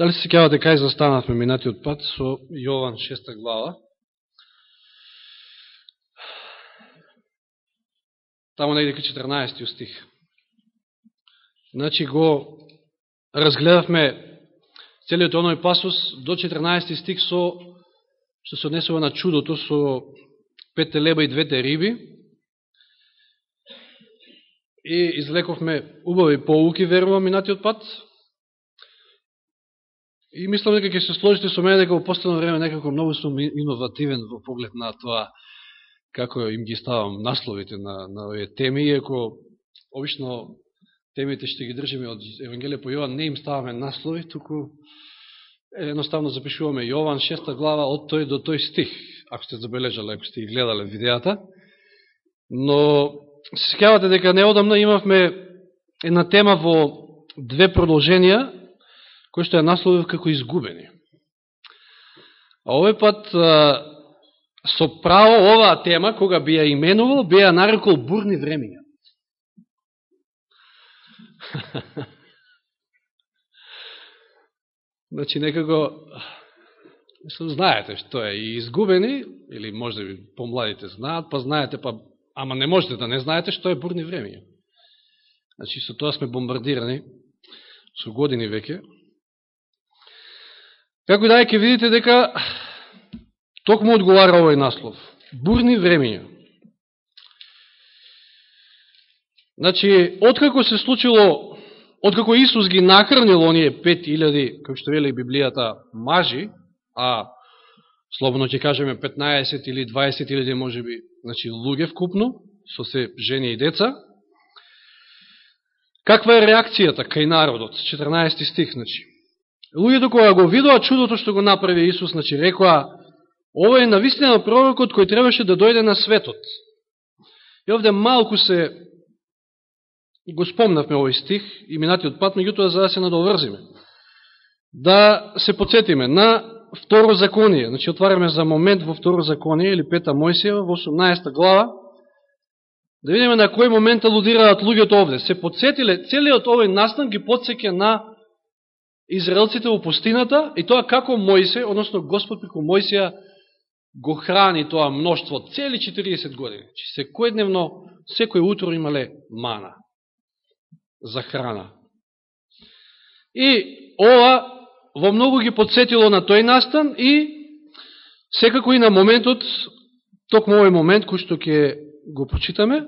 Дали се сеќавате кај застанавме минатиот пат со Јован 6 глава? Таму негде 14 стих. Значи го разгледавме целиот оној пасус до 14 стих со што се однесува на чудото со петте леба и двете риби. И излековме убави поуки, верувам, минатиот пат. И мислам дека ќе се сложите со мене дека во последно време некако многу сум иновативен во поглед на тоа како им ги ставам насловите на, на овие теми, иако обично темите што ги држиме од Евангелие по Јован не им ставаме наслови, туку едноставно запишуваме Јован 6 глава од тој до тој стих, ако сте забележали, ако сте ги гледале видеата. Но се секавате дека неодамна имавме една тема во две продолженија, кој што ја насловив како изгубени. А овој пат, со право оваа тема, кога би ја именувал, би ја нарекол бурни времења. значи, некако, мислам, знаете што е и изгубени, или може би помладите знаат, па знаете, па, ама не можете да не знаете што е бурни времења. Значи, со тоа сме бомбардирани со години веќе, Како и да е, ке видите дека токму одговара овој наслов. Бурни времења. Значи, откако се случило, откако Исус ги накрнил оние 5000, како што вели Библијата, мажи, а слободно ќе кажеме 15 или 20 илјади може би, значи луѓе вкупно, со се жени и деца, каква е реакцијата кај народот? 14 стих, значи. Луѓето кога го видоа чудото што го направи Исус, значи рекоа, ова е навистина пророкот кој требаше да дојде на светот. И овде малку се го спомнавме овој стих и минатиот пат, меѓутоа за да се надоврзиме. Да се подсетиме на второ законие, значи отвараме за момент во второ законие или пета Мојсиева во 18 глава, да видиме на кој момент алудираат луѓето овде. Се подсетиле, целиот овој настан ги подсеке на израелците во пустината и тоа како Мојсе, односно Господ преку Мојсија го храни тоа мноштво цели 40 години. Че секојдневно, секој утро имале мана за храна. И ова во многу ги подсетило на тој настан и секако и на моментот, токму овој момент кој што ќе го прочитаме,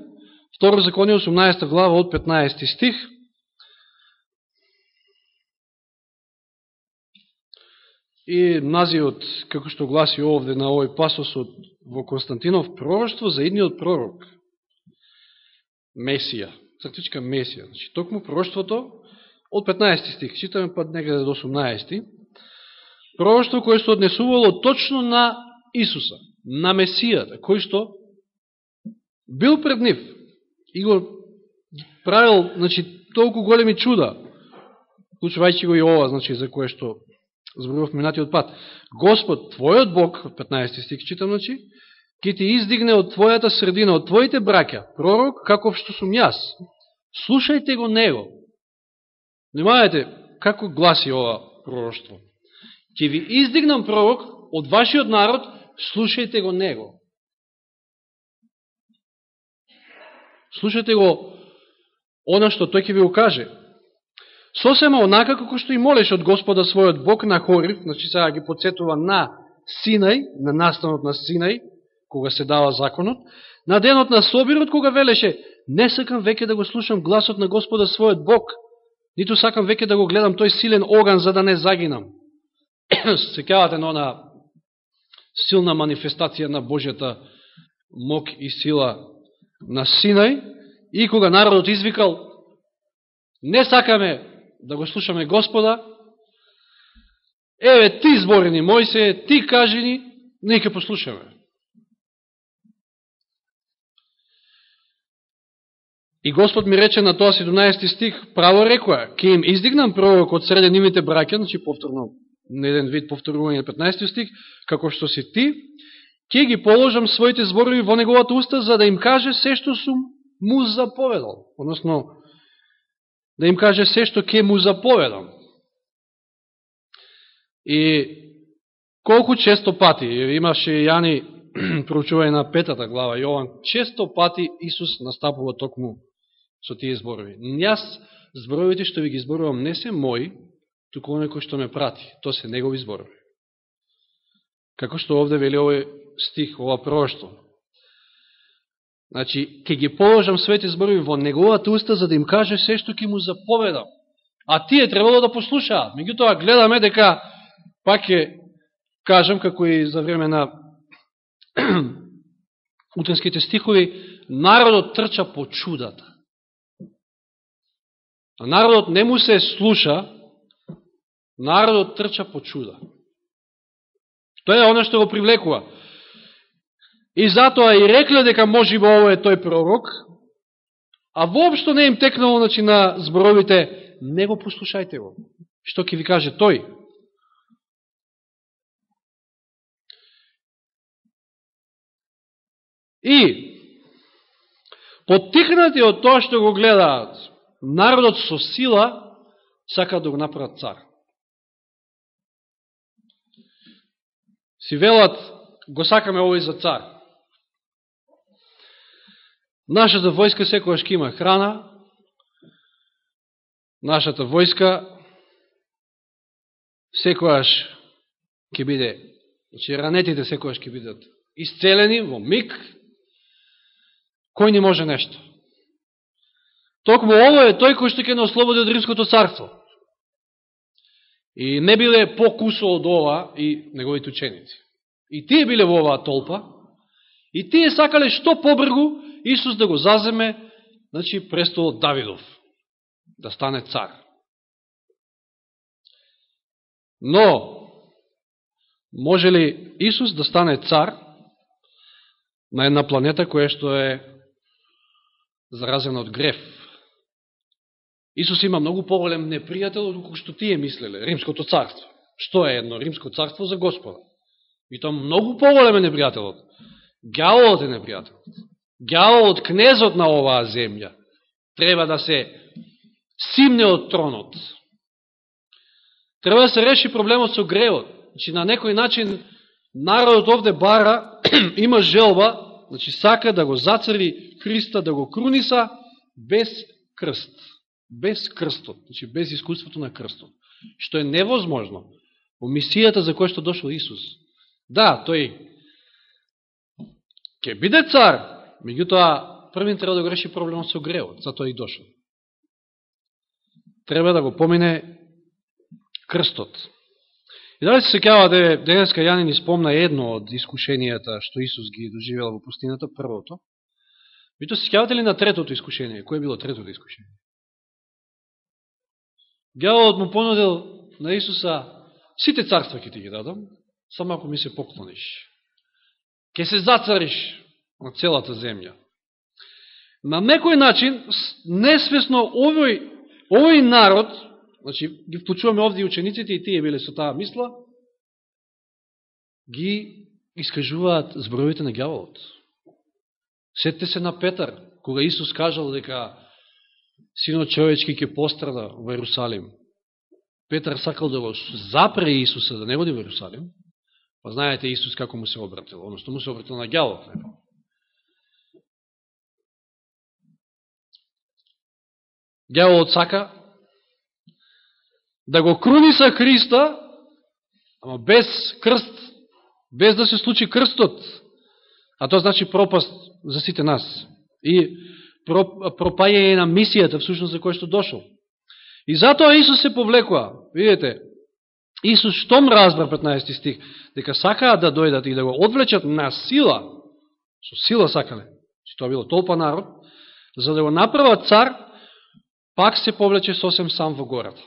Второ законие 18 глава од 15 стих, И назиот, како што гласи овде на овој пасос од во Константинов, пророќство за идниот пророк. Месија. Сактичка Месија. Значи, токму пророќството од 15 стих, читаме пад некаде до 18. Пророќство кое се однесувало точно на Исуса, на Месијата, кој што бил пред нив и го правил, значи, толку големи чуда, случувајќи го и ова, значи, за кое што зборував минатиот пат. Господ, твојот Бог, 15 стих читам, значи, ќе ти издигне од твојата средина, од твоите браќа, пророк, каков што сум јас. Слушајте го него. Внимавајте како гласи ова пророќство. Ќе ви издигнам пророк од вашиот народ, слушајте го него. Слушајте го она што тој ќе ви укаже. Сосема онака како што и молеш од Господа својот Бог на Хорив, значи сега ги подсетува на Синај, на настанот на Синај, кога се дава законот, на денот на Собирот, кога велеше, не сакам веќе да го слушам гласот на Господа својот Бог, ниту сакам веќе да го гледам тој силен оган за да не загинам. Секавате на она силна манифестација на Божјата мок и сила на Синај, и кога народот извикал, не сакаме да го слушаме Господа, еве ти збори ни Мојсе, ти кажи ни, нека послушаме. И Господ ми рече на тоа 17 стих, право рекоја, ке им издигнам пророк од среде нивните браќа, значи повторно, на еден вид повторување на 15 стих, како што си ти, ќе ги положам своите зборови во неговата уста, за да им каже се што сум му заповедал. Односно, да им каже се што ќе му заповедам. И колку често пати, имаше Јани проучување на петата глава Јован, често пати Исус настапува токму со тие зборови. Јас зборовите што ви ги зборувам не се мои, туку оне кој што ме прати. То се негови зборови. Како што овде вели овој стих, ова пророќство. Значи, ке ги положам свети зборови во неговата уста, за да им каже се што ќе му заповедам. А тие требало да послушаат. Меѓутоа, гледаме дека, пак ќе кажам, како и за време на утенските стихови, народот трча по чудата. А народот не му се слуша, народот трча по чуда. Тоа е оно што го привлекува. И затоа и рекле дека може би ово е тој пророк, а воопшто не им текнало значи, на зборовите, не го послушајте го. Што ќе ви каже тој? И, поттикнати од тоа што го гледаат, народот со сила сака да го направат цар. Си велат, го сакаме овој за цар. Нашата војска секојаш ќе има храна, нашата војска секојаш ќе биде, значи ранетите секојаш ќе бидат исцелени во миг, кој не може нешто. Токму ово е тој кој што ќе не ослободи од Римското царство. И не биле покусо од ова и неговите ученици. И тие биле во оваа толпа, и тие сакале што побргу Исус да го заземе, значи, престолот Давидов, да стане цар. Но, може ли Исус да стане цар на една планета која што е заразена од греф? Исус има многу поголем непријател од што тие мислеле, Римското царство. Што е едно Римско царство за Господа? И тоа многу поголем е непријателот. Гјаволот е непријателот од кнезот на оваа земја треба да се симне од тронот. Треба да се реши проблемот со греот. Значи, на некој начин, народот овде бара, има желба, значи, сака да го зацари Христа, да го круниса, без крст. Без крстот, значи, без искуството на крстот. Што е невозможно во мисијата за која што дошол Исус. Да, тој ќе биде цар, Меѓутоа, првин треба да го реши проблемот со греот, затоа и дошол. Треба да го помине крстот. И дали се секјавате, денеска не спомна едно од искушенијата што Исус ги доживела во пустината, првото. Мито се секјавате ли на третото искушение? Кој е било третото искушение? Гјаволот му понудил на Исуса сите царства ќе ти ги дадам, само ако ми се поклониш ќе се зацариш на целата земја. На некој начин, несвесно, овој, овој народ, значи, ги вклучуваме овде и учениците, и тие биле со таа мисла, ги искажуваат зборовите на гјаволот. Сетте се на Петар, кога Исус кажал дека синот човечки ќе пострада во Иерусалим. Петар сакал да го запре Исуса да не води во Иерусалим, па знаете Исус како му се обратил, односто му се обратил на гјавот. Гјаволот сака да го круни са Христа, ама без крст, без да се случи крстот, а тоа значи пропаст за сите нас. И пропајање на мисијата, всушност, за кој што дошол. И затоа Исус се повлекува. Видите, Исус штом разбра 15 стих, дека сакаат да дојдат и да го одвлечат на сила, со сила сакале, че тоа било толпа народ, за да го направат цар, пак се повлече сосем сам во гората.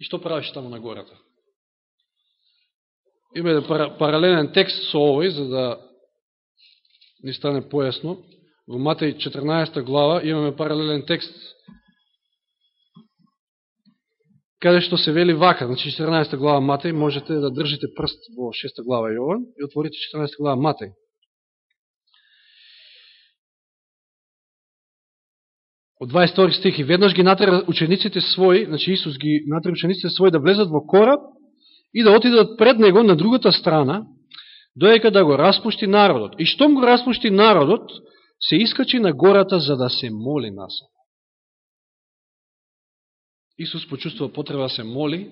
И што правиш таму на гората? Има еден паралелен текст со овој, за да ни стане појасно. Во Матеј 14 глава имаме паралелен текст каде што се вели вака, значи 14 глава Матеј, можете да држите прст во 6 глава Јован и отворите 14 глава Матеј. од 22 стих, и веднаш ги натера учениците своји, значи Исус ги натера учениците своји да влезат во кораб и да отидат пред него на другата страна, доека да го распушти народот. И штом го распушти народот, се искачи на гората за да се моли насам. Исус почувствува потреба да се моли,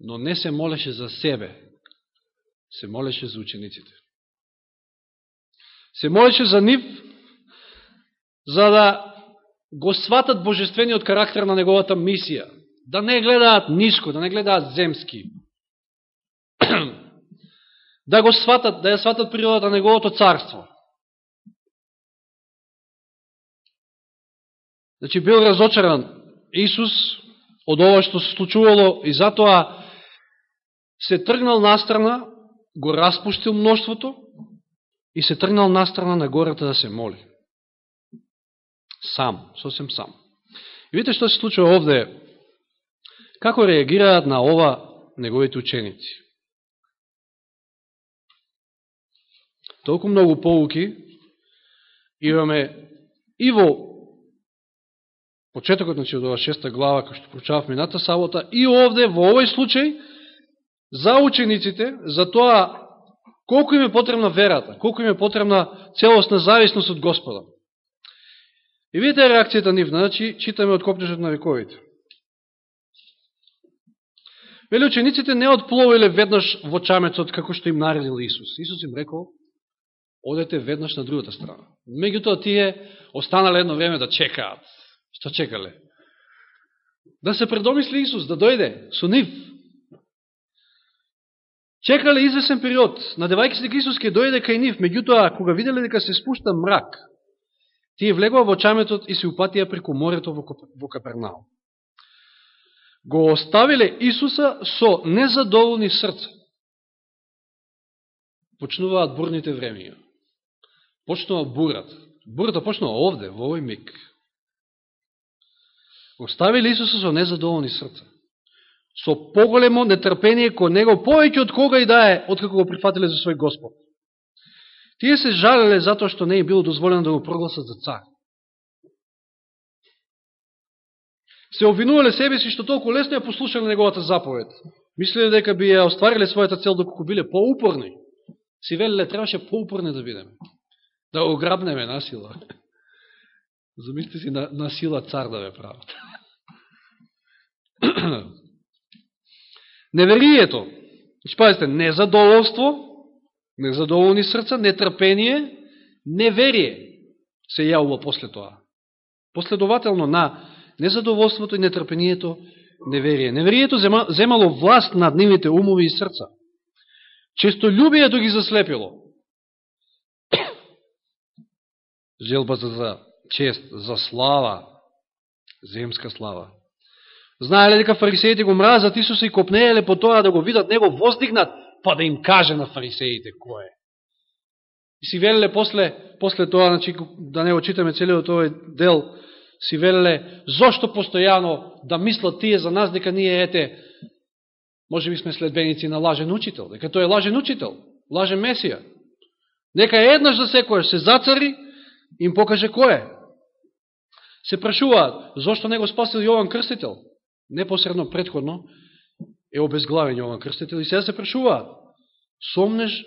но не се молеше за себе, се молеше за учениците. Се молеше за нив, за да го сватат божествениот карактер на неговата мисија, да не гледаат ниско, да не гледаат земски, да го сватат, да ја сватат природата на неговото царство. Значи, бил разочаран Исус од ова што се случувало и затоа се тргнал настрана, го распуштил мноштвото и се тргнал настрана на гората да се моли. Сам, сосем сам. И видите што се случува овде, како реагираат на ова неговите ученици. Толку многу поуки имаме и во почетокот значи, од ова шеста глава, кој што прочавав мината сабота, и овде, во овој случај, за учениците, за тоа колко им е потребна верата, колко им е потребна целосна зависност од Господа. И видите реакцијата нивна, значи, читаме од Копнежот на вековите. Вели учениците не отпловиле веднаш во чамецот како што им наредил Исус. Исус им рекол, одете веднаш на другата страна. Меѓутоа тие останале едно време да чекаат. Што чекале? Да се предомисли Исус, да дојде со нив. Чекале извесен период, надевајќи се дека Исус ќе дојде кај нив, меѓутоа, кога виделе дека се спушта мрак, тие влегува во чаметот и се упатија преку морето во Капернаум. Го оставиле Исуса со незадоволни срца. Почнуваат бурните времења. Почнува бурата. Бурата почнува овде, во овој миг. Оставили Исуса со незадоволни срца. Со поголемо нетрпение кој него, повеќе од кога и да е, откако го прифатиле за свој Господ. Тие се жалеле затоа што не е било дозволено да го прогласат за цар. Се обвинувале себе си што толку лесно ја послушале неговата заповед. Мислеле дека би ја оствариле својата цел доколку биле поупорни. Си велеле, требаше поупорни да бидеме. Да ограбнеме насила. Замислите си на, на сила цар да ве прават. Неверието. Значи, пазите, незадоволство, незадоволни срца, нетрпение, неверие се јавува после тоа. Последователно на незадоволството и нетрпението, неверие. Неверието земало власт над нивните умови и срца. Често љубието да ги заслепило. Желба за чест, за слава, земска слава. Знаеле дека фарисеите го мразат Исуса и копнееле по тоа да го видат него воздигнат, па да им каже на фарисеите кој е. И си велеле после, после тоа, значи, да не очитаме целиот овој дел, си велеле, зошто постојано да мислат тие за нас, дека ние, ете, може би сме следбеници на лажен учител, дека тој е лажен учител, лажен месија. Нека еднаш за секојаш се зацари, им покаже кој е. Се прашуваат, зошто не го спасил Јован Крстител? непосредно предходно е обезглавен Јован Крстител и сега се прашуваат, сомнеш,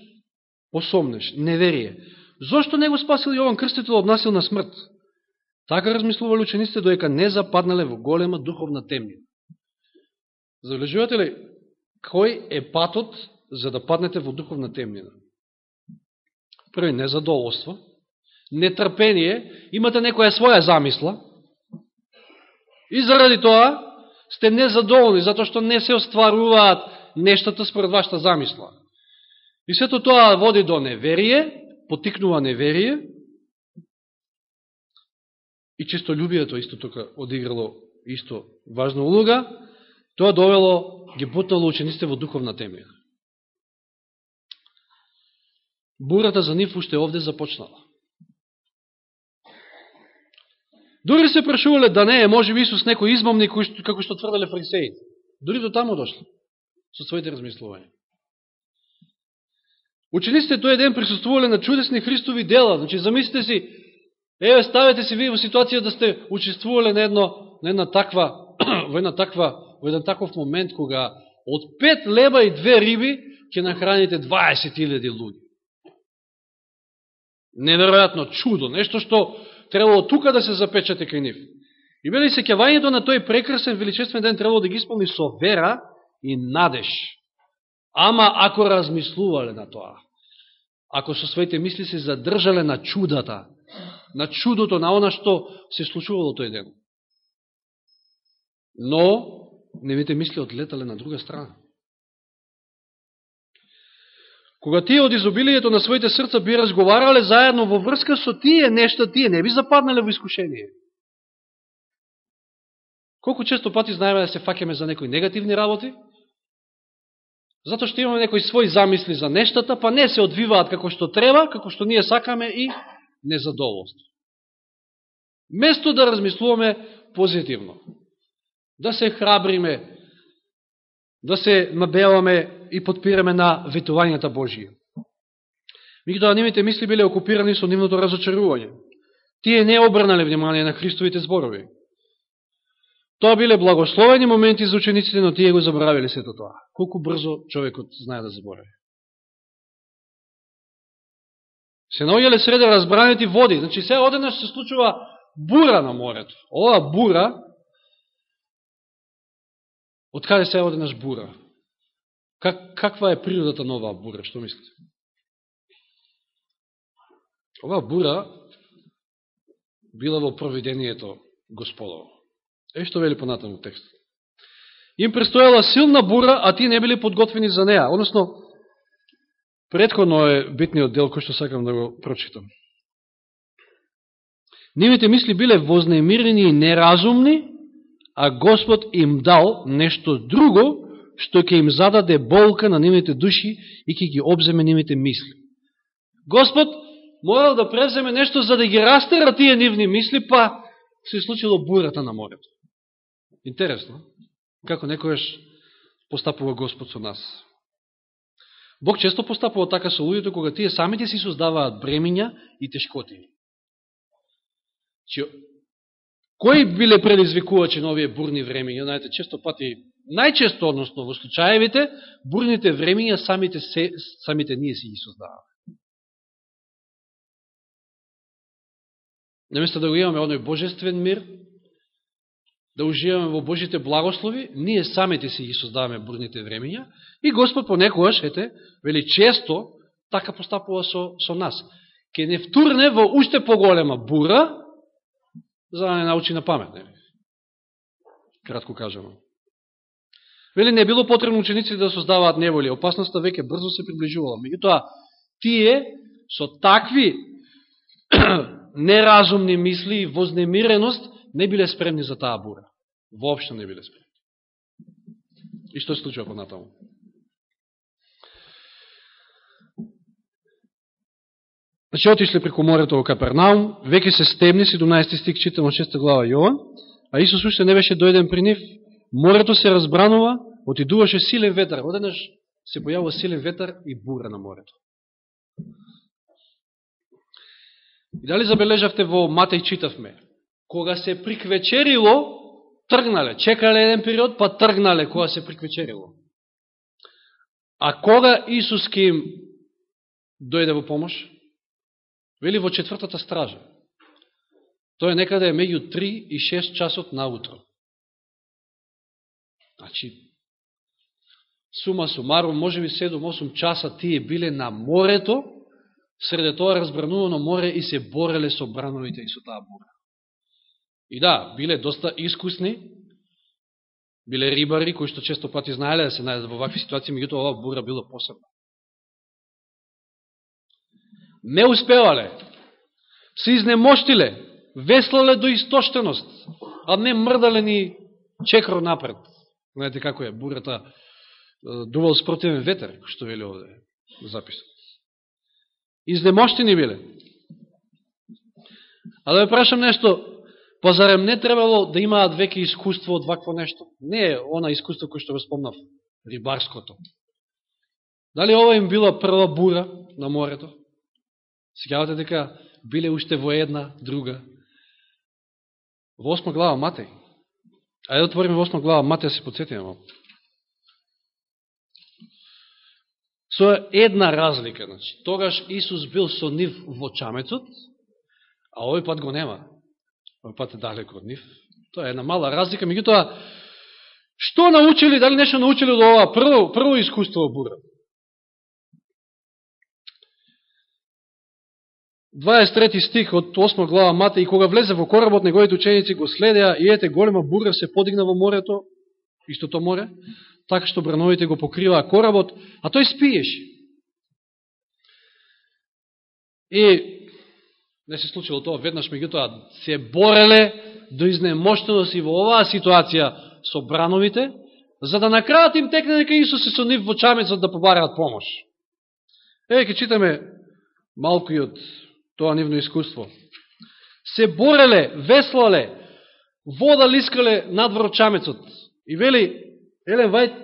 посомнеш, неверие. Зошто не го спасил Јован Крстител од насилна смрт? Така размислували учениците доека не западнале во голема духовна темнина. Забележувате ли, кој е патот за да паднете во духовна темнина? Први, незадоволство, нетрпение, имате некоја своја замисла, и заради тоа сте незадоволни, затоа што не се остваруваат нештата според вашата замисла. И сето тоа води до неверие, потикнува неверие, и чисто љубието исто тука одиграло исто важна улога, тоа довело, ги бутнало учениците во духовна темија. Бурата за нив уште овде започнала. Дори се прашувале да не е, може би Исус некој измомник, како што тврдале фарисеите. Дори до таму дошло, со своите размислувања. Учениците тој ден присуствувале на чудесни Христови дела. Значи, замислите си, Еве, ставете се ви во ситуација да сте учествувале на, едно, на една таква, во, една таква, во еден таков момент кога од пет леба и две риби ќе нахраните 20.000 луѓе. Неверојатно чудо, нешто што требало тука да се запечате кај нив. И бели сеќавањето на тој прекрасен величествен ден требало да ги исполни со вера и надеж. Ама ако размислувале на тоа, ако со своите мисли се задржале на чудата, на чудото, на она што се случувало тој ден. Но, невите мисли одлетале на друга страна. Кога тие од изобилието на своите срца би разговарале заедно во врска со тие нешта, тие не би западнале во искушение. Колку често пати знаеме да се факеме за некои негативни работи, затоа што имаме некои своји замисли за нештата, па не се одвиваат како што треба, како што ние сакаме и незадоволство. Место да размислуваме позитивно, да се храбриме, да се набеламе и подпираме на ветувањата Божија. Меѓутоа, нивните мисли биле окупирани со нивното разочарување. Тие не обрнале внимание на Христовите зборови. Тоа биле благословени моменти за учениците, но тие го забравиле сето тоа. Колку брзо човекот знае да заборави. Се наоѓале среде разбранети води. Значи, се одеднаш се случува бура на морето. Ова бура, од каде се одеднаш бура? Как, каква е природата на оваа бура? Што мислите? Оваа бура била во проведението Господово. Е што вели понатаму текст. Им престојала силна бура, а ти не били подготвени за неа. Односно, предходно е битниот дел кој што сакам да го прочитам. Нивите мисли биле вознемирени и неразумни, а Господ им дал нешто друго, што ќе им зададе болка на нивните души и ќе ги обземе нивните мисли. Господ морал да превземе нешто за да ги растера тие нивни мисли, па се случило бурата на морето. Интересно, како некојаш постапува Господ со нас. Бог често постапува така со луѓето кога тие самите си создаваат бремиња и тешкоти. Че, кои биле предизвикувачи на овие бурни времења? Знаете, често пати, најчесто, односно во случаевите, бурните времења самите, се, самите ние си ги создаваме. Наместо да го имаме оној божествен мир, да уживаме во Божите благослови, ние самите си ги создаваме бурните времења и Господ понекогаш, ете, вели често, така постапува со, со нас. Ке не втурне во уште поголема бура, за да не научи на памет. Не? Кратко кажемо. Вели, не било потребно учениците да создаваат неволи. Опасноста веќе брзо се приближувала. Меѓутоа, тие со такви неразумни мисли и вознемиреност не биле спремни за таа бура. Воопшто не биле спремни. И што се случува понатаму? Значи, отишле преку морето во Капернаум, веќе се стемни, 17 стик читам од 6 глава Јован, а Исус уште не беше дојден при нив, морето се разбранува, отидуваше силен ветар, одеднаш се појавува силен ветар и бура на морето. И дали забележавте во Матеј читавме, кога се приквечерило, тргнале, чекале еден период, па тргнале кога се приквечерило. А кога Исус ке им дојде во помош? Вели во четвртата стража. Тоа е некаде меѓу 3 и 6 часот наутро. Значи, сума сумарум, може би 7-8 часа тие биле на морето, среде тоа разбранувано море и се бореле со брановите и со таа бура. И да, биле доста искусни, биле рибари, кои што често пати знаеле да се најдат во вакви ситуации, меѓутоа ова бура било посебна. Не успевале, се изнемоштиле, веслале до истоштеност, а не мрдале ни чекро напред. Знаете како е, бурата дувал спротивен ветер, што вели овде записот. Изнемоштени биле. А да ве прашам нешто, па позарем не требало да имаат веќе искуство од вакво нешто? Не е она искуство кој што го спомнав, рибарското. Дали ова им била прва бура на морето? Сеќавате дека биле уште во една, друга. Во осма глава Матеј. Ајде отвориме во 8 глава Матеј, се подсетиме малку. Со една разлика, значи, тогаш Исус бил со нив во чамецот, а овој пат го нема. Овој пат е далеко од нив. Тоа е една мала разлика, меѓутоа, што научили, дали нешто научили од ова прво, прво искуство во бура? 23 стих од 8 глава Мате, и кога влезе во коработ, неговите ученици го следеа и ете голема бура се подигна во морето, истото море, така што брановите го покриваа коработ, а тој спиеше. И не се случило тоа веднаш, меѓутоа се бореле до изнемоштеност и во оваа ситуација со брановите, за да накрајат им текне дека Исус се со нив во чамецот да побараат помош. Еве ќе читаме малку и од тоа нивно искуство. Се бореле, веслале, вода лискале надвор чамецот. И вели, Елен Вајт,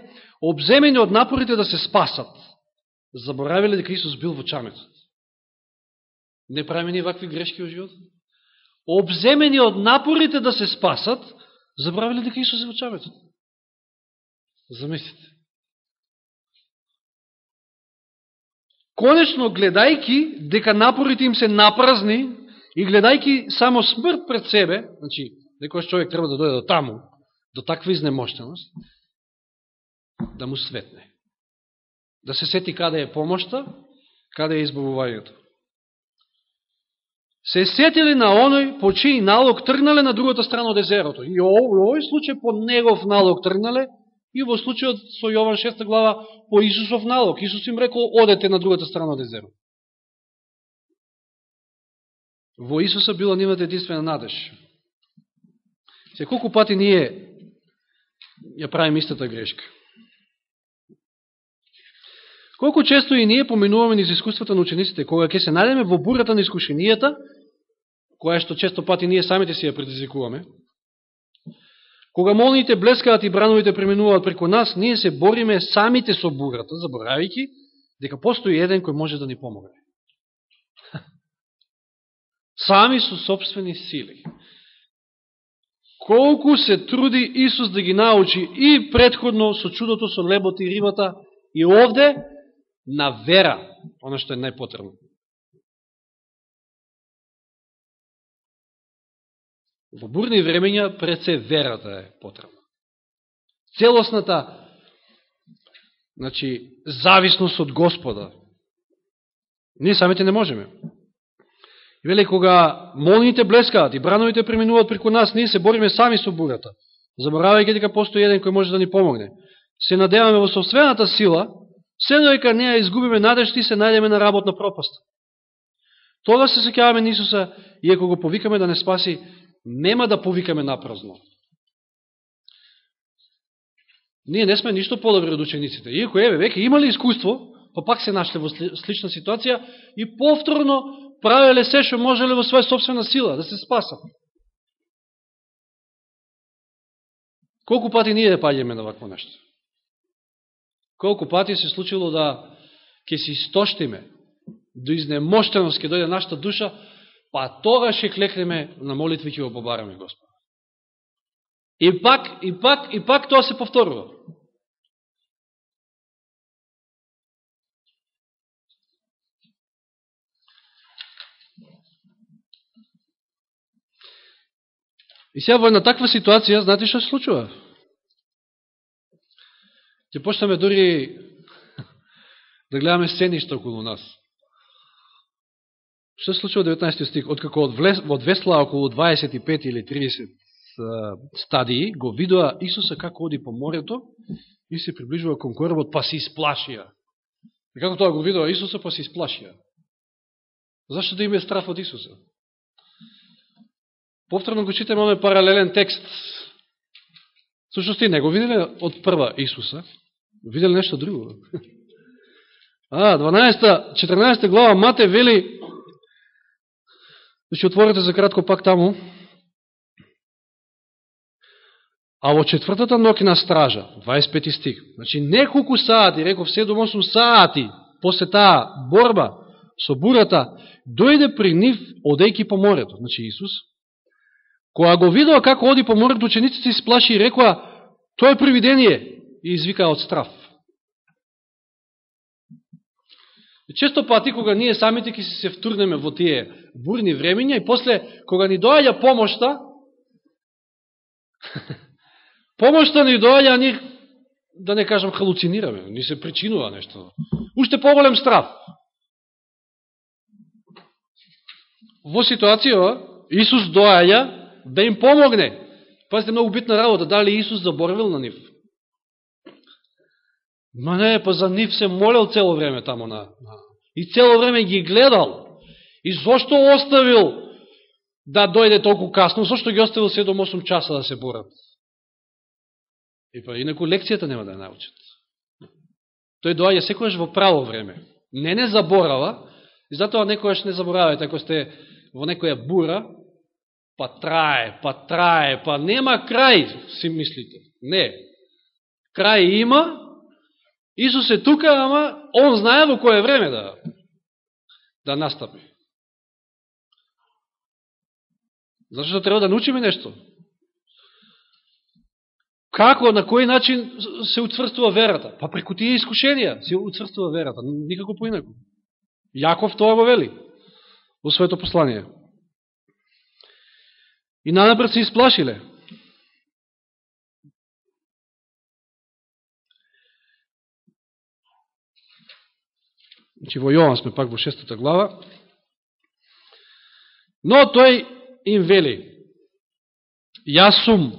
обземени од напорите да се спасат, заборавиле дека Исус бил во чамецот. Не правиме ни вакви грешки во живот? Обземени од напорите да се спасат, заборавиле дека Исус е во чамецот. Замислите. Конечно, гледајки дека напорите им се напразни и гледајки само смрт пред себе, значи, некој човек треба да дојде до таму, до таква изнемоштеност, да му светне. Да се сети каде е помошта, каде е избавувањето. Се сетили на оној по чиј налог тргнале на другата страна од езерото. И овој случај по негов налог тргнале И во случајот со Јован 6 глава по Исусов налог. Исус им рекол, одете на другата страна од езеро. Во Исуса била нивната единствена надеж. Се колку пати ние ја правим истата грешка. Колку често и ние поминуваме низ искуствата на учениците, кога ќе се најдеме во бурата на искушенијата, која што често пати ние самите си ја предизвикуваме, Кога молните блескаат и брановите преминуваат преку нас, ние се бориме самите со бурата, заборавајќи дека постои еден кој може да ни помогне. Сами со собствени сили. Колку се труди Исус да ги научи и предходно со чудото со лебот и рибата, и овде на вера, оно што е најпотребно. Во бурни времења пред се верата е потребна. Целосната значи, зависност од Господа. Ние самите не можеме. И вели, кога молните блескаат и брановите преминуваат преку нас, ние се бориме сами со бурата, заборавајќи дека постои еден кој може да ни помогне. Се надеваме во собствената сила, се дека неја изгубиме надежти и се најдеме на работна пропаст. Тога се секјаваме на Исуса и ако го повикаме да не спаси, нема да повикаме напразно. Ние не сме ништо подобри од учениците. Иако, еве, веќе имали искуство, па пак се нашле во слична ситуација и повторно правеле се што можеле во своја собствена сила, да се спасат. Колку пати ние да паѓаме на вакво нешто? Колку пати се случило да ќе се истоштиме, до изнемоштеност ќе дојде нашата душа, па тога ќе клекнеме на молитви ќе го побараме Господ. И пак, и пак, и пак тоа се повторува. И сега во една таква ситуација, знаете што се случува? Ќе почнеме дори да гледаме сценишта околу нас. Што се случува 19 стих? Откако од, од околу 25 или 30 стадии, го видоа Исуса како оди по морето и се приближува кон коработ, па се исплашија. И како тоа го видоа Исуса, па се исплашија. Зашто да име страф од Исуса? Повторно го читаме оној паралелен текст. Сушност и не го виделе од прва Исуса, виделе нешто друго. А, 12 14 глава Мате вели Значи, отворите за кратко пак таму. А во четвртата ноќ на стража, 25 стих, значи неколку саати, реков 7-8 саати, после таа борба, со бурата, дојде при нив, одејки по морето, значи Исус, која го видела како оди по морето, учениците сплаши и рекоа, тоа е привидение, и извикаа од страф. Често пати, кога ние самите ќе се втурнеме во тие бурни времења и после, кога ни доаѓа помошта, помошта ни доаѓа, а ни, да не кажам, халуцинираме, ни се причинува нешто. Уште поголем страв. Во ситуација, Исус доаѓа да им помогне. Пазите, многу битна работа, дали Исус заборавил на нив. Ма не, па за нив се молел цело време тамо на, и цело време ги гледал. И зошто оставил да дојде толку касно? Зошто ги оставил 7-8 часа да се борат? И па инако лекцијата нема да ја научат. Тој доаѓа секојаш во право време. Не не заборава, и затоа некојаш не заборавајте, ако сте во некоја бура, па трае, па трае, па нема крај, си мислите. Не. Крај има, Исус е тука, ама Он знае во кое време да, да настапи. Зашто треба да научиме нешто. Како, на кој начин се уцврстува верата? Па преку тие искушенија се уцврстува верата, никако поинако. Јаков тоа го вели во своето послание. И нанапред се исплашиле. Значи во Јован сме пак во шестата глава. Но тој им вели, јас сум,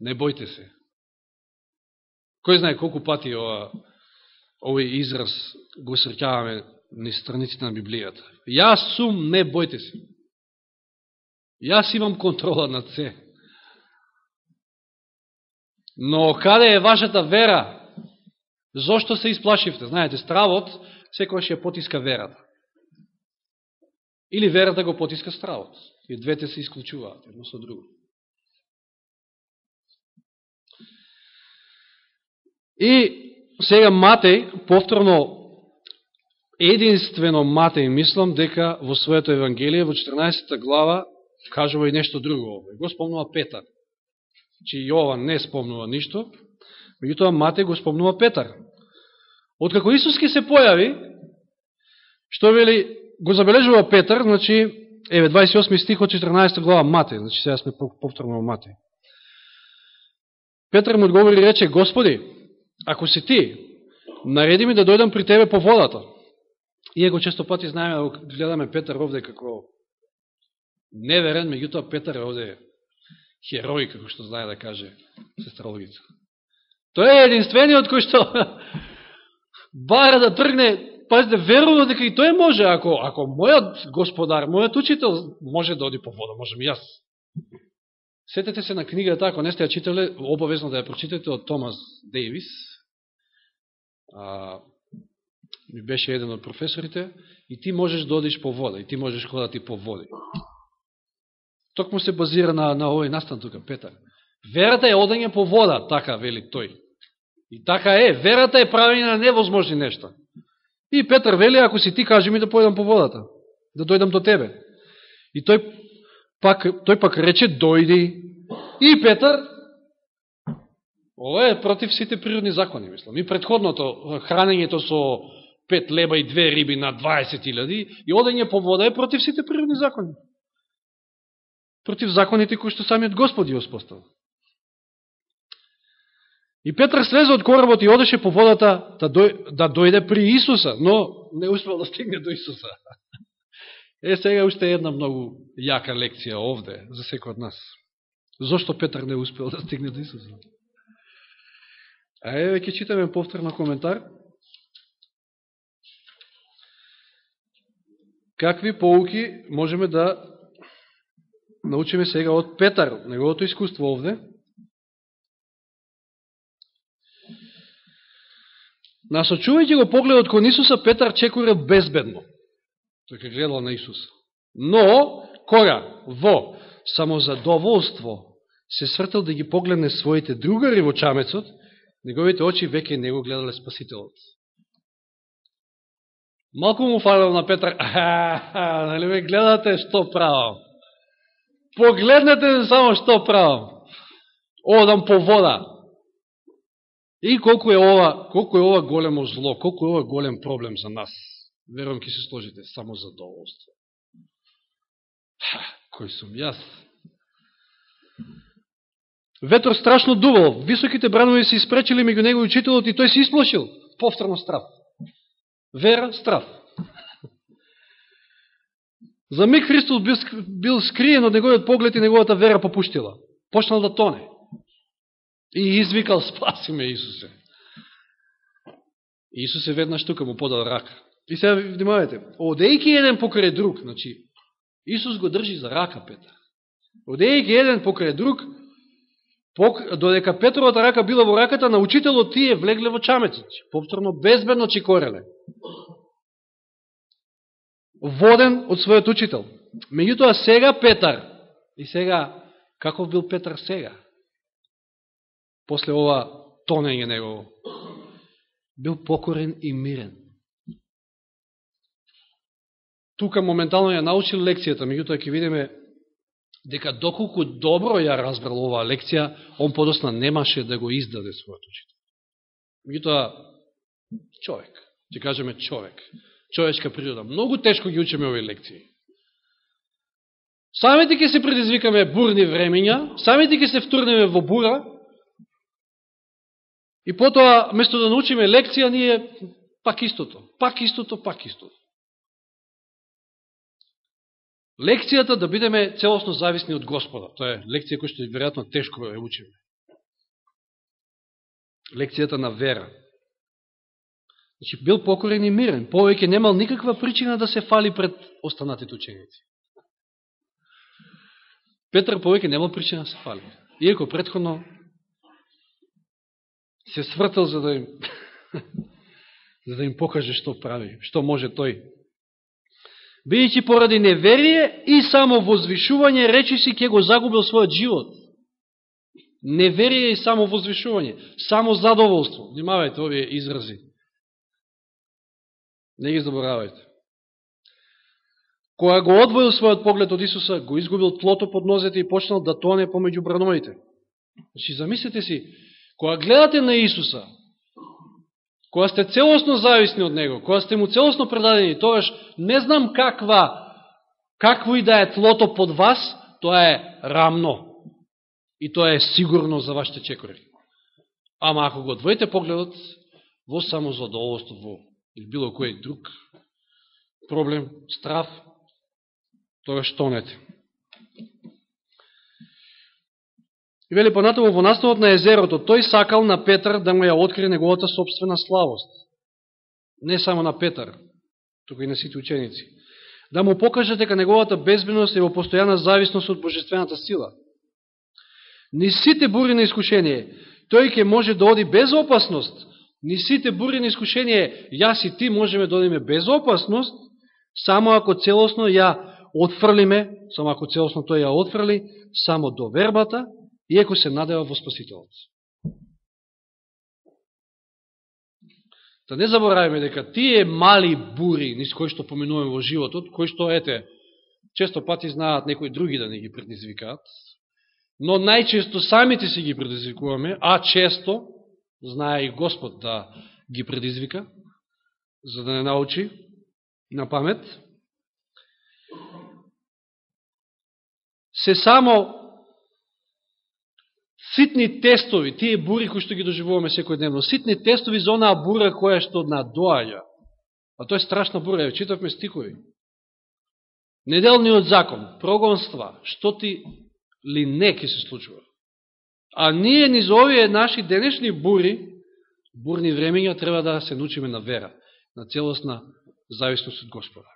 не бојте се. Кој знае колку пати ова, овој израз го срќаваме на страниците на Библијата. Јас сум, не бојте се. Јас имам контрола над се. Но каде е вашата вера? Зошто се исплашивте? Знаете, стравот секојаш ја потиска верата. Или верата го потиска стравот. И двете се исклучуваат едно со друго. И сега Матеј, повторно, единствено Матеј, мислам, дека во своето Евангелие, во 14 глава, кажува и нешто друго. Го спомнува Петар. Че Јован не спомнува ништо, Меѓутоа Матеј го спомнува Петар. Откако Исус ке се појави, што вели, го забележува Петар, значи, еве, 28 стих од 14 глава Матеј, значи сега сме повторно во Матеј. Петар му одговори и рече, Господи, ако си ти, нареди ми да дојдам при Тебе по водата. Иако често пати знаеме да гледаме Петар овде како неверен, меѓутоа Петар е овде херој, како што знае да каже сестрологица. Тој е единствениот кој што бара да тргне, пазите, верува дека и тој може, ако, ако мојот господар, мојот учител може да оди по вода, можем и јас. Сетете се на книгата, ако не сте ја читале, обавезно да ја прочитате од Томас Дейвис. А, ми беше еден од професорите, и ти можеш да одиш по вода, и ти можеш ходати по води. Токму се базира на, на овој настан тука, Петар. Верата е одење по вода, така вели тој. И така е, верата е правење на невозможни нешта. И Петар вели, ако си ти, кажи ми да поедам по водата, да дојдам до тебе. И тој пак, тој пак рече, дојди. И Петар, ова е против сите природни закони, мислам. И предходното, хранењето со пет леба и две риби на 20.000 и одење по вода е против сите природни закони. Против законите кои што самиот Господ ја оспостава. И Петр слезе од коработ и одеше по водата да, дој, да дојде при Исуса, но не успел да стигне до Исуса. Е, сега уште една многу јака лекција овде за секој од нас. Зошто Петр не успел да стигне до Исуса? А еве ќе читаме повторно коментар. Какви поуки можеме да научиме сега од Петар, неговото искуство овде? Насочувајќи го погледот кон Исуса, Петар чекуре безбедно. Тој ке гледал на Исуса. Но, кога? Во самозадоволство се свртал да ги погледне своите другари во чамецот, неговите очи веќе не го гледале Спасителот. Малку му фалил на Петар, нали ме гледате што правам? Погледнете само што правам. Одам по вода. И колку е ова, колку е ова големо зло, колку е ова голем проблем за нас. Верувам ќе се сложите само задоволство. Ха, кој сум јас? Ветор страшно дувал, високите бранови се испречили меѓу него и учителот и тој се исплошил. Повторно страв. Вера, страв. За миг Христос бил, бил скриен од неговиот поглед и неговата вера попуштила. Почнал да тоне. И извикал, спаси ме, Исусе. Исусе веднаш тука му подал рака. И сега внимавайте, одејки еден покрај друг, значи, Исус го држи за рака Петар. Одејки еден покрај друг, пок, додека Петровата рака била во раката на учителот, тие влегле во чамецот. Повторно безбедно чикореле. Воден од својот учител. Меѓутоа сега Петар, и сега, каков бил Петар сега? После ова тонење негово. Бил покорен и мирен. Тука моментално ја научил лекцијата, меѓутоа ќе видиме дека доколку добро ја разбрал оваа лекција, он подосна немаше да го издаде својот учител. Меѓутоа, човек, ќе кажеме човек, човечка природа, многу тешко ги учиме овие лекции. Самите ќе се предизвикаме бурни времења, самите ќе се втурнеме во бура, и потоа, место да научиме лекција, ние пак истото, пак истото, пак истото. Лекцијата да бидеме целосно зависни од Господа. Тоа е лекција која што веројатно тешко да ја учиме. Лекцијата на вера. Значи, бил покорен и мирен. Повеќе немал никаква причина да се фали пред останатите ученици. Петар повеќе немал причина да се фали. Иако предходно се свртал за да им за да им покаже што прави, што може тој бидејќи поради неверие и само возвишување, речи си ќе го загубил својот живот. Неверие и само возвишување, само задоволство. Внимавајте овие изрази. Не ги заборавајте. Која го одвоил својот поглед од Исуса, го изгубил тлото под нозете и почнал да тоне помеѓу брановите. Значи, замислете си, Кога гледате на Исуса, кога сте целосно зависни од Него, кога сте му целосно предадени, тогаш не знам каква, какво и да е тлото под вас, тоа е рамно. И тоа е сигурно за вашите чекори. Ама ако го одвоите погледот во само задоволство, во или било кој друг проблем, страв, тогаш тонете. И вели понатаму во наставот на езерото, тој сакал на Петар да му ја открие неговата собствена славост. Не само на Петар, туку и на сите ученици. Да му покаже дека неговата безбедност е во постојана зависност од божествената сила. Ни сите бури на искушение, тој ќе може да оди без опасност. Ни сите бури на искушение, јас и ти можеме да одиме без опасност, само ако целосно ја отфрлиме, само ако целосно тој ја отфрли, само до вербата, иеко се надева во Спасителот. Да не забораваме дека тие мали бури, низ кои што поминуваме во животот, кои што, ете, често пати знаат некои други да не ги предизвикаат, но најчесто самите си ги предизвикуваме, а често знае и Господ да ги предизвика, за да не научи на памет, се само ситни тестови, тие бури кои што ги доживуваме секој дневно, ситни тестови за онаа бура која што надоаѓа. А тоа е страшна бура, ја читавме стикови. Неделниот закон, прогонства, што ти ли не ке се случува. А ние низ овие наши денешни бури, бурни времења, треба да се научиме на вера, на целосна зависност од Господа.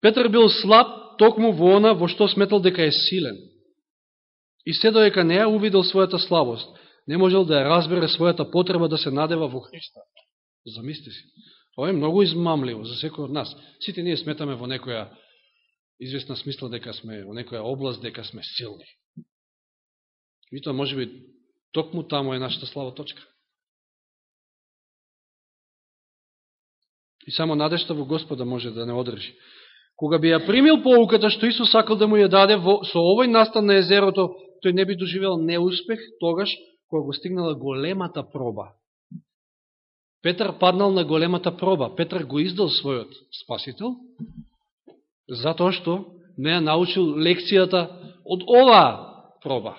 Петр бил слаб, токму во она во што сметал дека е силен. И се доека не ја увидел својата слабост, не можел да ја разбере својата потреба да се надева во Христа. Замисли си. Ова е многу измамливо за секој од нас. Сите ние сметаме во некоја известна смисла дека сме, во некоја област дека сме силни. И тоа може би токму таму е нашата слава точка. И само надешта во Господа може да не одржи. Кога би ја примил поуката што Исус сакал да му ја даде во, со овој настан на езерото, тој не би доживел неуспех тогаш кога го стигнала големата проба. Петар паднал на големата проба. Петар го издал својот спасител, затоа што не ја научил лекцијата од оваа проба.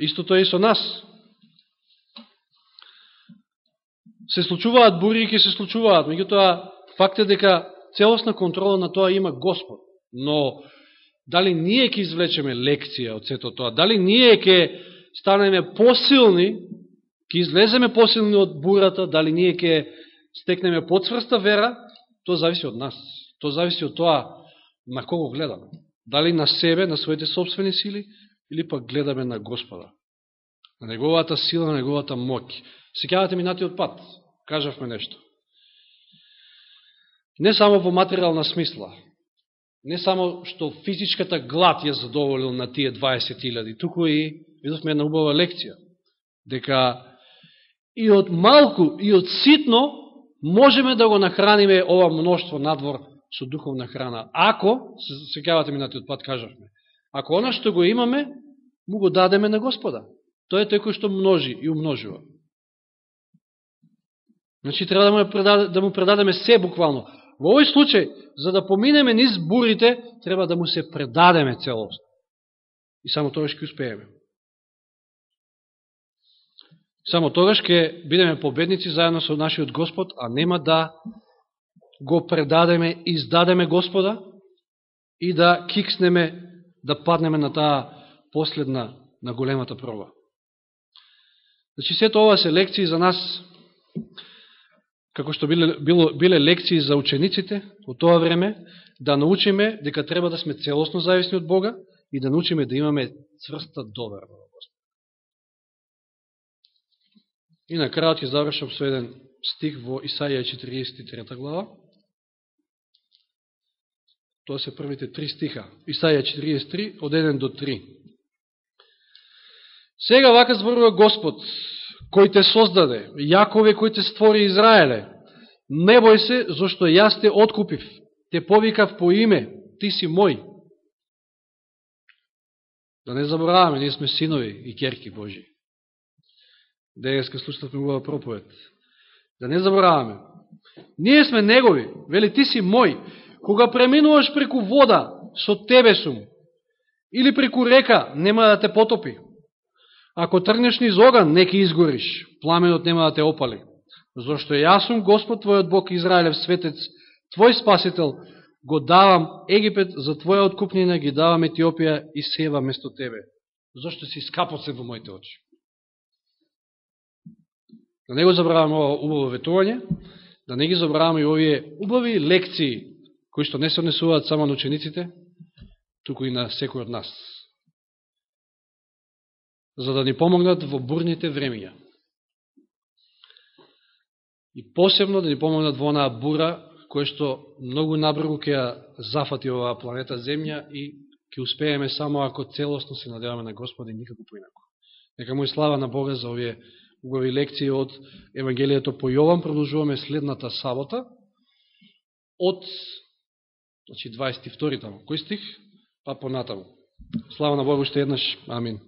Истото е и со нас. Се случуваат бури и се случуваат, меѓутоа факт е дека целосна контрола на тоа има Господ. Но дали ние ќе извлечеме лекција од сето тоа, дали ние ќе станеме посилни, ќе излеземе посилни од бурата, дали ние ќе стекнеме подсврста вера, тоа зависи од нас. Тоа зависи од тоа на кого гледаме. Дали на себе, на своите собствени сили, или пак гледаме на Господа. На неговата сила, на неговата моќ. Секјавате минатиот пат, кажавме нешто. Не само во материална смисла, не само што физичката глад ја задоволил на тие 20.000, туку и видовме една убава лекција, дека и од малку, и од ситно можеме да го нахраниме ова мноштво надвор со духовна храна. Ако, се секавате тиот пат, кажавме, ако она што го имаме, му го дадеме на Господа. Тој е тој кој што множи и умножува. Значи, треба да му, да му предадеме се буквално. Во овој случај, за да поминеме низ бурите, треба да му се предадеме целост. И само тоа ќе успееме. Само тогаш ќе бидеме победници заедно со нашиот Господ, а нема да го предадеме, издадеме Господа и да кикснеме, да паднеме на таа последна, на големата проба. Значи, сето ова се лекции за нас, како што биле, било, биле лекции за учениците во тоа време, да научиме дека треба да сме целосно зависни од Бога и да научиме да имаме цврста доверба во Господ. И на крајот ќе завршам со еден стих во Исаија 43 глава. Тоа се првите три стиха. Исаја 43, од 1 до 3. Сега вака зборува Господ, кој те создаде, Јакове кој те створи Израеле. Не бој се, зашто јас те откупив, те повикав по име, ти си мој. Да не забораваме, ние сме синови и керки Божи. Денеска слушнавме убава проповед. Да не забораваме. Ние сме негови, вели ти си мој. Кога преминуваш преку вода, со тебе сум. Или преку река, нема да те потопи. Ако тргнеш низ оган, не ке изгориш. Пламенот нема да те опали. Зошто јас сум Господ твојот Бог Израелев светец, твој спасител, го давам Египет за твоја откупнина, ги давам Етиопија и Сева место тебе. Зошто си скапоцен во моите очи. Да не го забраваме ова убаво ветување, да не ги забраваме и овие убави лекции кои што не се однесуваат само на учениците, туку и на секој од нас, за да ни помогнат во бурните времења. И посебно да ни помогнат во онаа бура, која што многу набргу ќе ја зафати оваа планета Земја и ќе успееме само ако целосно се надеваме на Господи никако поинако. Нека му и слава на Бога за овие убави лекции од Евангелието по Јован. Продолжуваме следната сабота од Значи 22 таму. Кој стих? Па понатаму. Слава на Богу уште еднаш. Амин.